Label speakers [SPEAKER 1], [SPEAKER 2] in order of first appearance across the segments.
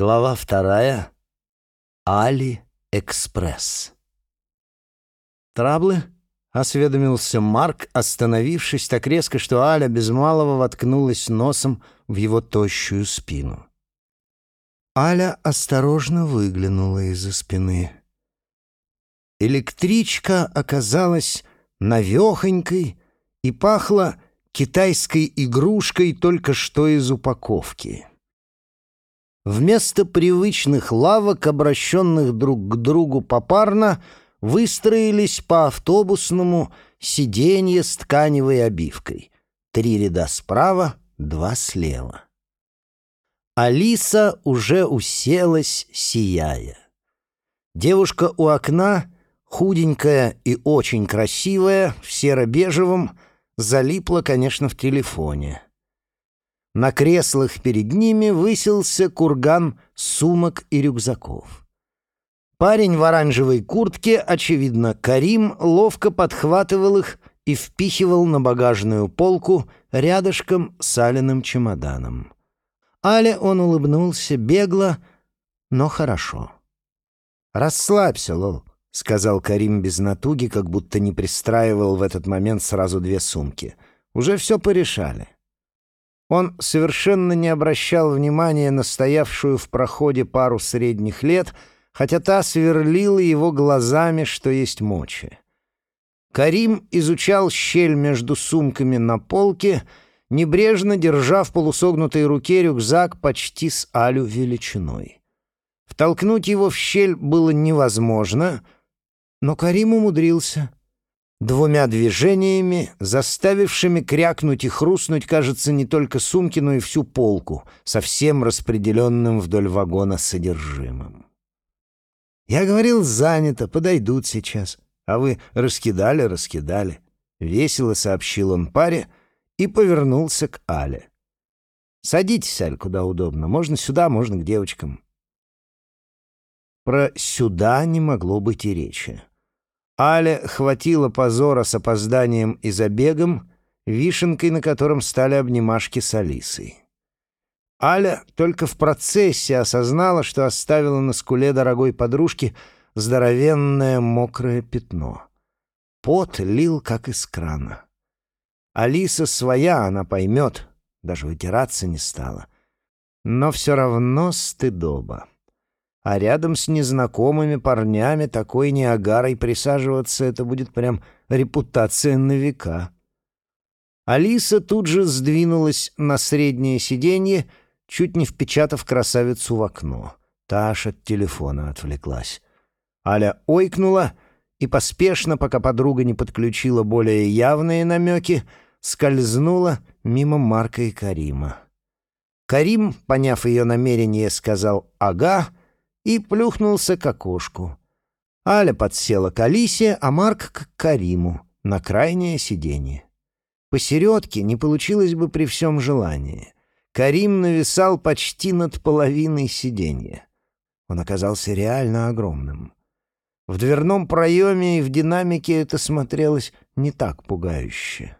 [SPEAKER 1] Глава вторая. Али Экспресс. «Траблы?» — осведомился Марк, остановившись так резко, что Аля без малого воткнулась носом в его тощую спину. Аля осторожно выглянула из-за спины. Электричка оказалась навехонькой и пахла китайской игрушкой только что из упаковки. Вместо привычных лавок, обращенных друг к другу попарно, выстроились по автобусному сиденье с тканевой обивкой. Три ряда справа, два слева. Алиса уже уселась, сияя. Девушка у окна, худенькая и очень красивая, в серо-бежевом, залипла, конечно, в телефоне. На креслах перед ними высился курган сумок и рюкзаков. Парень в оранжевой куртке, очевидно, Карим, ловко подхватывал их и впихивал на багажную полку рядышком с Алиным чемоданом. Але он улыбнулся бегло, но хорошо. «Расслабься, Лол», — сказал Карим без натуги, как будто не пристраивал в этот момент сразу две сумки. «Уже все порешали». Он совершенно не обращал внимания на стоявшую в проходе пару средних лет, хотя та сверлила его глазами, что есть мочи. Карим изучал щель между сумками на полке, небрежно держа в полусогнутой руке рюкзак почти с алю величиной. Втолкнуть его в щель было невозможно, но Карим умудрился — двумя движениями, заставившими крякнуть и хрустнуть, кажется, не только сумки, но и всю полку, совсем распределенным вдоль вагона содержимым. «Я говорил, занято, подойдут сейчас. А вы раскидали, раскидали». Весело сообщил он паре и повернулся к Але. «Садитесь, Аль, куда удобно. Можно сюда, можно к девочкам». Про «сюда» не могло быть и речи. Але хватило позора с опозданием и забегом, вишенкой на котором стали обнимашки с Алисой. Аля только в процессе осознала, что оставила на скуле дорогой подружки здоровенное мокрое пятно. Пот лил, как из крана. Алиса своя, она поймет, даже вытираться не стала. Но все равно стыдоба а рядом с незнакомыми парнями такой неагарой присаживаться — это будет прям репутация на века. Алиса тут же сдвинулась на среднее сиденье, чуть не впечатав красавицу в окно. Та аж от телефона отвлеклась. Аля ойкнула и поспешно, пока подруга не подключила более явные намеки, скользнула мимо Марка и Карима. Карим, поняв ее намерение, сказал «ага», и плюхнулся к окошку. Аля подсела к Алисе, а Марк — к Кариму, на крайнее сиденье. Посередке не получилось бы при всем желании. Карим нависал почти над половиной сиденья. Он оказался реально огромным. В дверном проеме и в динамике это смотрелось не так пугающе.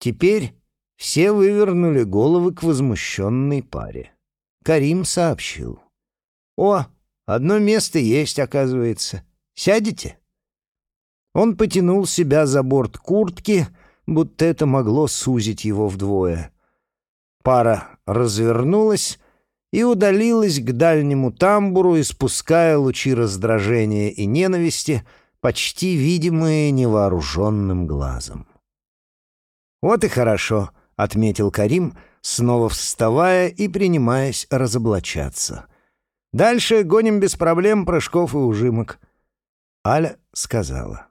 [SPEAKER 1] Теперь все вывернули головы к возмущенной паре. Карим сообщил. «О, одно место есть, оказывается. Сядете?» Он потянул себя за борт куртки, будто это могло сузить его вдвое. Пара развернулась и удалилась к дальнему тамбуру, испуская лучи раздражения и ненависти, почти видимые невооруженным глазом. «Вот и хорошо», — отметил Карим, снова вставая и принимаясь разоблачаться — Дальше гоним без проблем прыжков и ужимок. Аля сказала.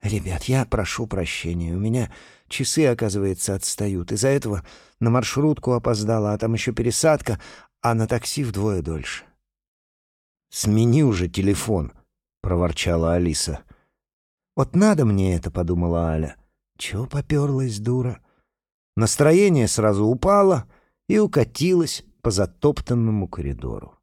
[SPEAKER 1] «Ребят, я прошу прощения. У меня часы, оказывается, отстают. Из-за этого на маршрутку опоздала, а там еще пересадка, а на такси вдвое дольше». «Смени уже телефон», — проворчала Алиса. «Вот надо мне это», — подумала Аля. «Чего поперлась, дура?» Настроение сразу упало и укатилось по затоптанному коридору.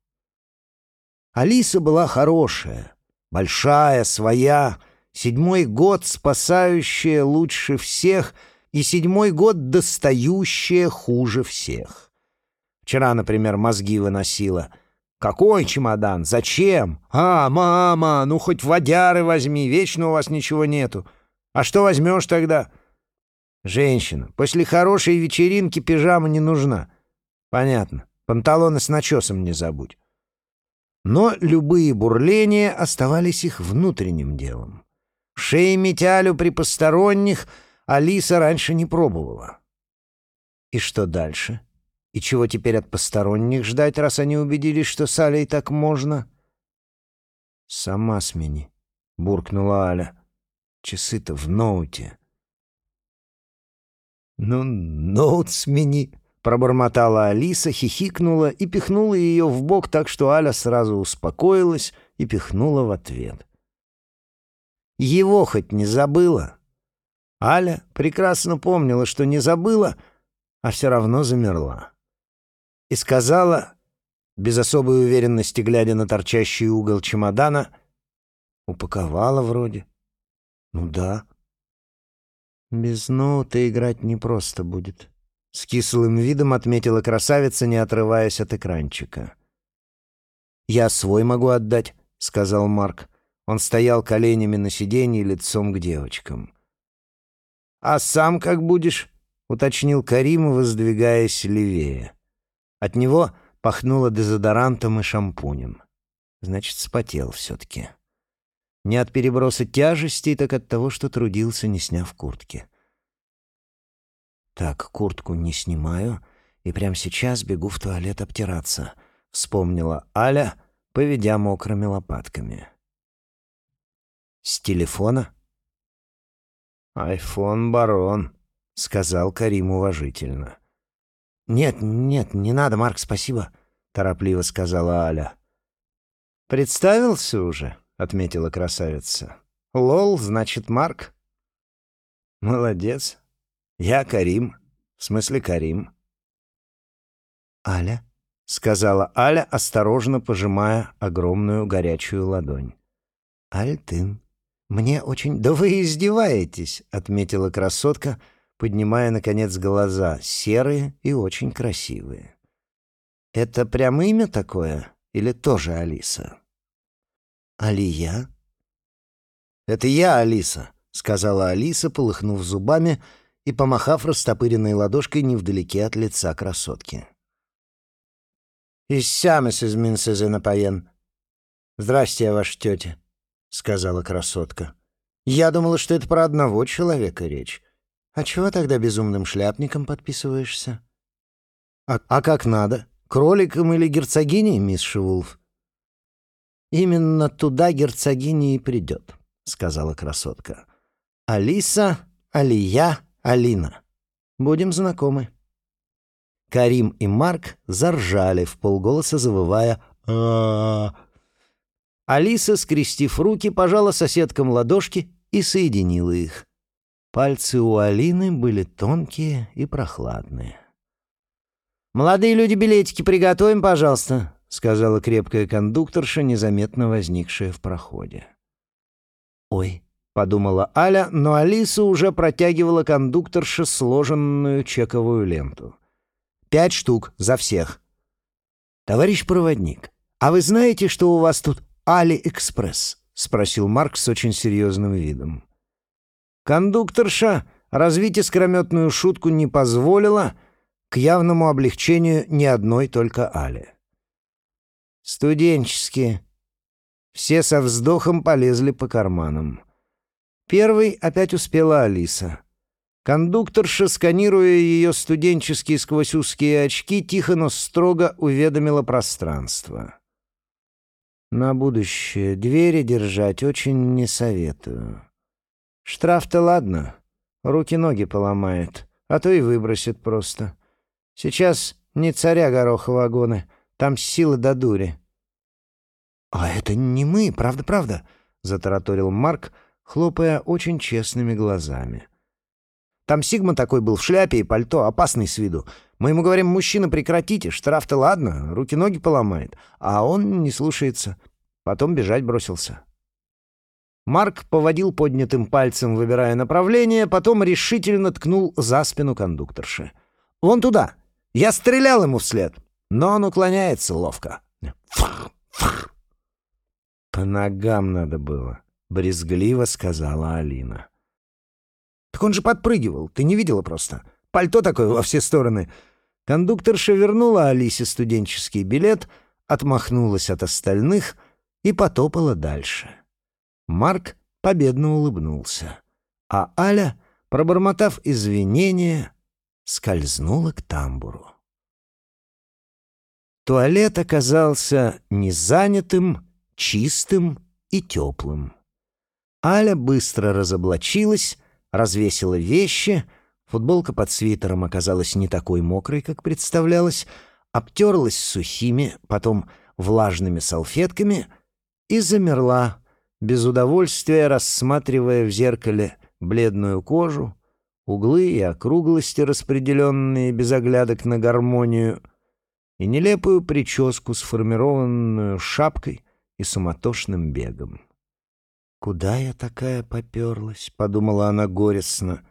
[SPEAKER 1] Алиса была хорошая, большая, своя, седьмой год спасающая лучше всех и седьмой год достающая хуже всех. Вчера, например, мозги выносила. Какой чемодан? Зачем? А, мама, ну хоть водяры возьми, вечно у вас ничего нету. А что возьмешь тогда? Женщина, после хорошей вечеринки пижама не нужна. Понятно. Панталоны с начесом не забудь. Но любые бурления оставались их внутренним делом. Шеи Алю при посторонних Алиса раньше не пробовала. И что дальше? И чего теперь от посторонних ждать, раз они убедились, что с Алей так можно? «Сама смени», — буркнула Аля. «Часы-то в ноуте». «Ну, ноут смени», — пробормотала Алиса, хихикнула и пихнула ее в бок так, что Аля сразу успокоилась и пихнула в ответ. «Его хоть не забыла?» Аля прекрасно помнила, что не забыла, а все равно замерла и сказала, без особой уверенности глядя на торчащий угол чемодана, «Упаковала вроде». «Ну да». «Без ноута играть непросто будет», — с кислым видом отметила красавица, не отрываясь от экранчика. «Я свой могу отдать», — сказал Марк. Он стоял коленями на сиденье лицом к девочкам. «А сам как будешь?» — уточнил Карим, воздвигаясь левее. От него пахнуло дезодорантом и шампунем. Значит, спотел все-таки. Не от переброса тяжестей, так от того, что трудился, не сняв куртки. «Так, куртку не снимаю, и прямо сейчас бегу в туалет обтираться», — вспомнила Аля, поведя мокрыми лопатками. «С телефона?» «Айфон барон», — сказал Карим уважительно. «Нет, нет, не надо, Марк, спасибо», — торопливо сказала Аля. «Представился уже», — отметила красавица. «Лол, значит, Марк?» «Молодец. Я Карим. В смысле Карим». «Аля», — сказала Аля, осторожно пожимая огромную горячую ладонь. «Альтын. Мне очень...» «Да вы издеваетесь», — отметила красотка, — поднимая, наконец, глаза, серые и очень красивые. «Это прям имя такое или тоже Алиса?» «Алия?» «Это я, Алиса», — сказала Алиса, полыхнув зубами и помахав растопыренной ладошкой невдалеке от лица красотки. «Иссямес из Минсезенапаен». «Здрасте, ваша тетя», — сказала красотка. «Я думала, что это про одного человека речь. «А чего тогда безумным шляпником подписываешься?» «А, а как надо? Кроликом или герцогиней, мисс Шивулф?» «Именно туда герцогиня и придет», — сказала красотка. «Алиса, Алия, Алина. Будем знакомы». Карим и Марк заржали в полголоса, завывая а, Алиса, скрестив руки, пожала соседкам ладошки и соединила их. Пальцы у Алины были тонкие и прохладные. «Молодые люди, билетики приготовим, пожалуйста», — сказала крепкая кондукторша, незаметно возникшая в проходе. «Ой», — подумала Аля, но Алиса уже протягивала кондукторше сложенную чековую ленту. «Пять штук за всех». «Товарищ проводник, а вы знаете, что у вас тут Али-экспресс?» — спросил Марк с очень серьезным видом. Кондукторша развить искрометную шутку не позволила, к явному облегчению ни одной только Али. Студенческие. Все со вздохом полезли по карманам. Первый опять успела Алиса. Кондукторша, сканируя ее студенческие сквозь узкие очки, тихо, но строго уведомила пространство. «На будущее двери держать очень не советую. Штраф-то ладно, руки-ноги поломает, а то и выбросит просто. Сейчас не царя гороха вагоны, там силы до дури. «А это не мы, правда-правда», — затараторил Марк, хлопая очень честными глазами. «Там Сигма такой был в шляпе и пальто, опасный с виду. Мы ему говорим, мужчина, прекратите, штраф-то ладно, руки-ноги поломает. А он не слушается. Потом бежать бросился». Марк поводил поднятым пальцем, выбирая направление, потом решительно ткнул за спину кондукторши. «Вон туда! Я стрелял ему вслед! но он уклоняется ловко. «По ногам надо было», — брезгливо сказала Алина. «Так он же подпрыгивал, ты не видела просто. Пальто такое во все стороны». Кондукторша вернула Алисе студенческий билет, отмахнулась от остальных и потопала дальше. Марк победно улыбнулся, а Аля, пробормотав извинения, скользнула к тамбуру. Туалет оказался незанятым, чистым и теплым. Аля быстро разоблачилась, развесила вещи, футболка под свитером оказалась не такой мокрой, как представлялось, обтерлась сухими, потом влажными салфетками и замерла, без удовольствия рассматривая в зеркале бледную кожу, углы и округлости, распределенные без оглядок на гармонию — и нелепую прическу, сформированную шапкой и суматошным бегом. «Куда я такая поперлась?» — подумала она горестно.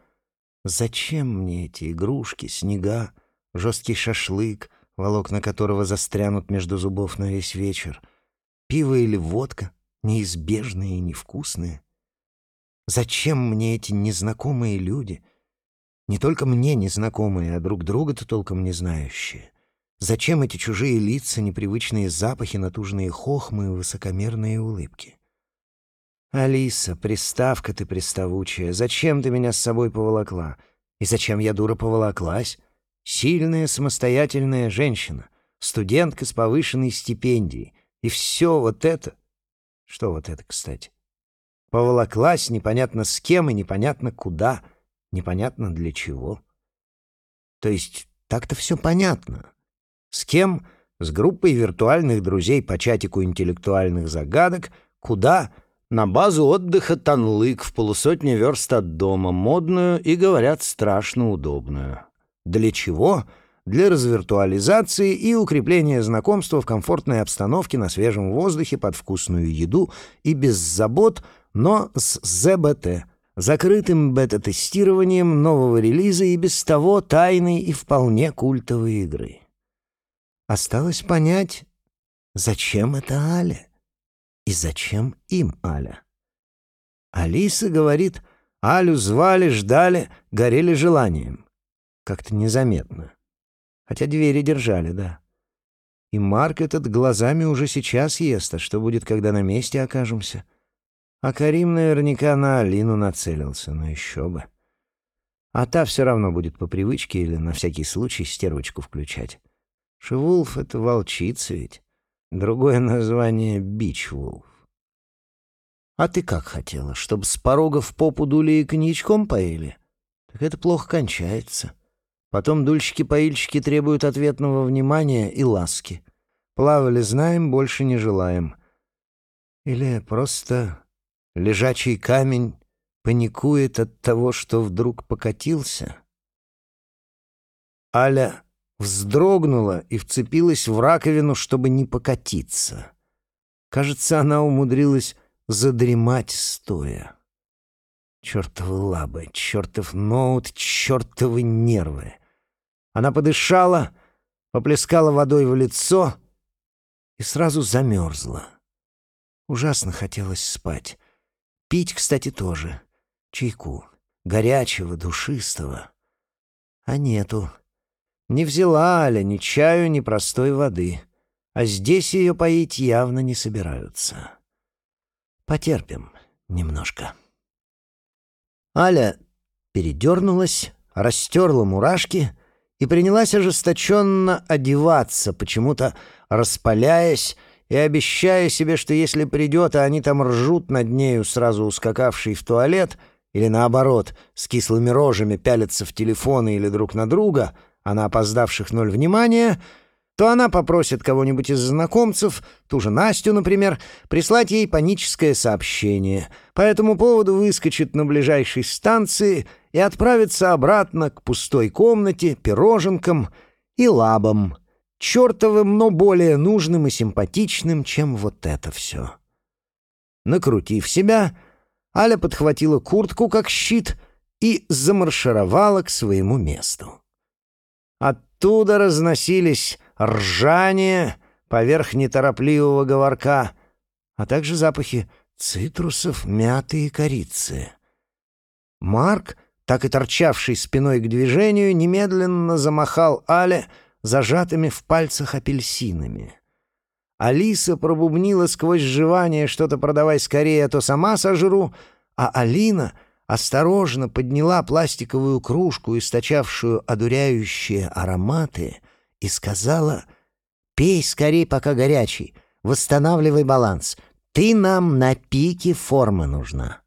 [SPEAKER 1] «Зачем мне эти игрушки, снега, жесткий шашлык, волокна которого застрянут между зубов на весь вечер, пиво или водка, неизбежные и невкусные? Зачем мне эти незнакомые люди, не только мне незнакомые, а друг друга-то толком не знающие?» Зачем эти чужие лица, непривычные запахи, натужные хохмы и высокомерные улыбки? «Алиса, приставка ты приставучая, зачем ты меня с собой поволокла? И зачем я, дура, поволоклась? Сильная, самостоятельная женщина, студентка с повышенной стипендией. И все вот это...» Что вот это, кстати? Поволоклась непонятно с кем и непонятно куда, непонятно для чего. То есть так-то все понятно. С кем? С группой виртуальных друзей по чатику интеллектуальных загадок. Куда? На базу отдыха Танлык в полусотне верст от дома, модную и, говорят, страшно удобную. Для чего? Для развиртуализации и укрепления знакомства в комфортной обстановке на свежем воздухе под вкусную еду и без забот, но с ЗБТ — закрытым бета-тестированием нового релиза и без того тайной и вполне культовой игры. Осталось понять, зачем это Аля и зачем им Аля. Алиса говорит, Алю звали, ждали, горели желанием. Как-то незаметно. Хотя двери держали, да. И Марк этот глазами уже сейчас ест, а что будет, когда на месте окажемся? А Карим наверняка на Алину нацелился, но еще бы. А та все равно будет по привычке или на всякий случай стервочку включать. Шивулф — это волчица ведь. Другое название — бичвулф. А ты как хотела, чтобы с порога в попу дули и коньячком поили? Так это плохо кончается. Потом дульщики-поильщики требуют ответного внимания и ласки. Плавали знаем, больше не желаем. Или просто лежачий камень паникует от того, что вдруг покатился? Аля вздрогнула и вцепилась в раковину, чтобы не покатиться. Кажется, она умудрилась задремать стоя. Чёртовы лабы, чёртов ноут, чёртовы нервы. Она подышала, поплескала водой в лицо и сразу замерзла. Ужасно хотелось спать. Пить, кстати, тоже. Чайку. Горячего, душистого. А нету. Не взяла Аля ни чаю, ни простой воды. А здесь ее поить явно не собираются. Потерпим немножко. Аля передернулась, растерла мурашки и принялась ожесточенно одеваться, почему-то распаляясь и обещая себе, что если придет, а они там ржут над нею, сразу ускакавший в туалет, или наоборот, с кислыми рожами пялятся в телефоны или друг на друга — а на опоздавших ноль внимания, то она попросит кого-нибудь из знакомцев, ту же Настю, например, прислать ей паническое сообщение. По этому поводу выскочит на ближайшей станции и отправится обратно к пустой комнате, пироженкам и лабам, чертовым, но более нужным и симпатичным, чем вот это все. Накрутив себя, Аля подхватила куртку как щит и замаршировала к своему месту. Оттуда разносились ржание поверх неторопливого говорка, а также запахи цитрусов, мяты и корицы. Марк, так и торчавший спиной к движению, немедленно замахал Але зажатыми в пальцах апельсинами. Алиса пробубнила сквозь жевание что-то «продавай скорее, а то сама сожру», а Алина осторожно подняла пластиковую кружку, источавшую одуряющие ароматы, и сказала «Пей скорей, пока горячий, восстанавливай баланс, ты нам на пике формы нужна».